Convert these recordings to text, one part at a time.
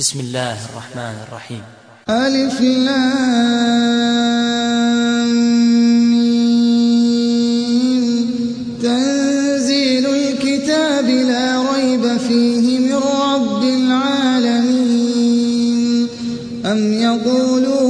بسم الله الرحمن الرحيم. ألف تنزيل الكتاب لا ريب فيه من رب العالمين. أم يقولون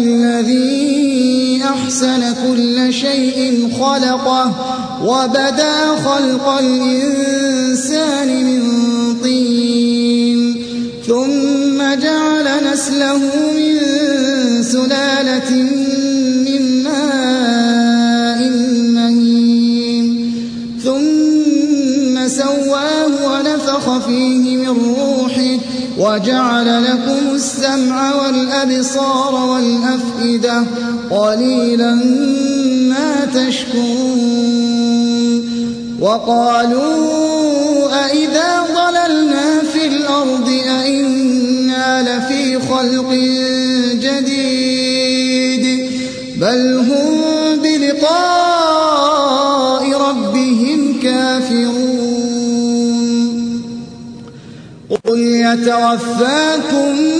الذي أحسن كل شيء خلقه وبدا خلق الإنسان من طين ثم جعل نسله من سلالة من ماء مهين ثم سواه ونفخ فيه من روحه وجعل لكم السمع والأبصار والأفئدة قليلا ما تشكرون وقالوا أئذا ضللنا في الأرض أئنا لفي خلق جديد بل هم بلقاء ربهم كافرون قل يتوفاكم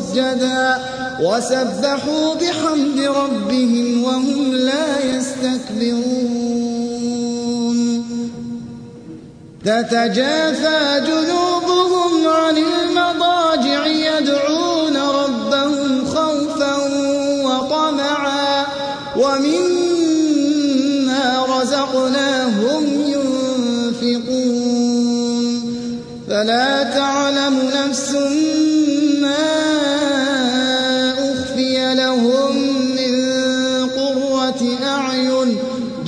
سجدا وسبحوا بحمد ربهم وهم لا يستكبرون. تتجافى جنوبهم عن المضاجع يدعون ربهم خوفا وطمعا. ومما رزقناهم ينفقون. فلا تعلم نفس ما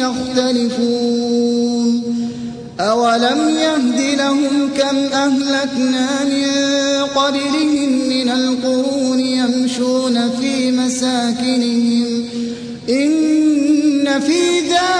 يختلفون. أولم يهد لهم كم أهلكنا من قبلهم من القرون يمشون في مساكنهم إن في ذلك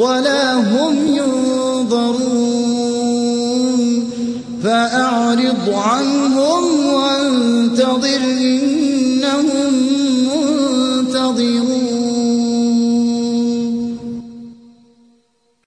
ولا هم ينظرون فأعرض عنهم وانتظر